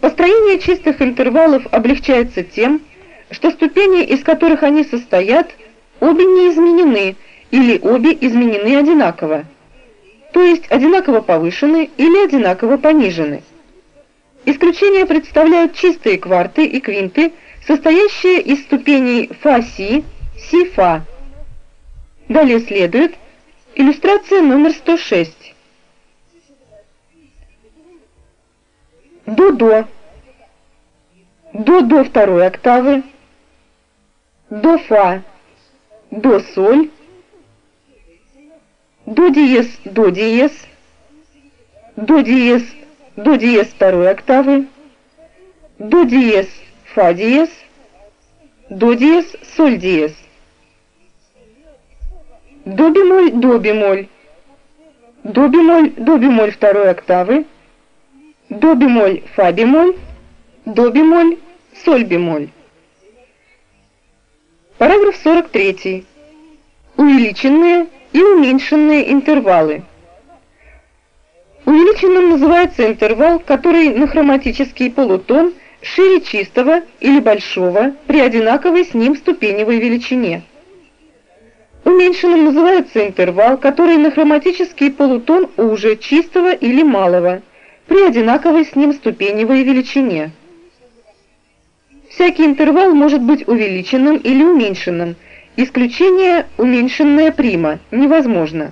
Построение чистых интервалов облегчается тем, что ступени, из которых они состоят, обе не изменены или обе изменены одинаково, то есть одинаково повышены или одинаково понижены. Исключение представляют чистые кварты и квинты, состоящие из ступеней фа-си, си-фа. Далее следует иллюстрация номер 106. До-до. До-до второй октавы. До-фа. До-соль. До-диез, до-диез. До-диез, до-диез второй октавы. До-диез, фа-диез. До-диез, соль-диез. До-бемоль, до-бемоль. До-бемоль, до-бемоль второй октавы до бемоль, фа бемоль, до бемоль, соль бемоль. Параграф 43. Увеличенные и уменьшенные интервалы. Увеличенным называется интервал, который на хроматический полутон шире чистого или большого при одинаковой с ним ступеневой величине. Уменьшенным называется интервал, который на хроматический полутон уже чистого или малого при одинаковой с ним ступеневой величине. Всякий интервал может быть увеличенным или уменьшенным, исключение уменьшенная прима невозможно.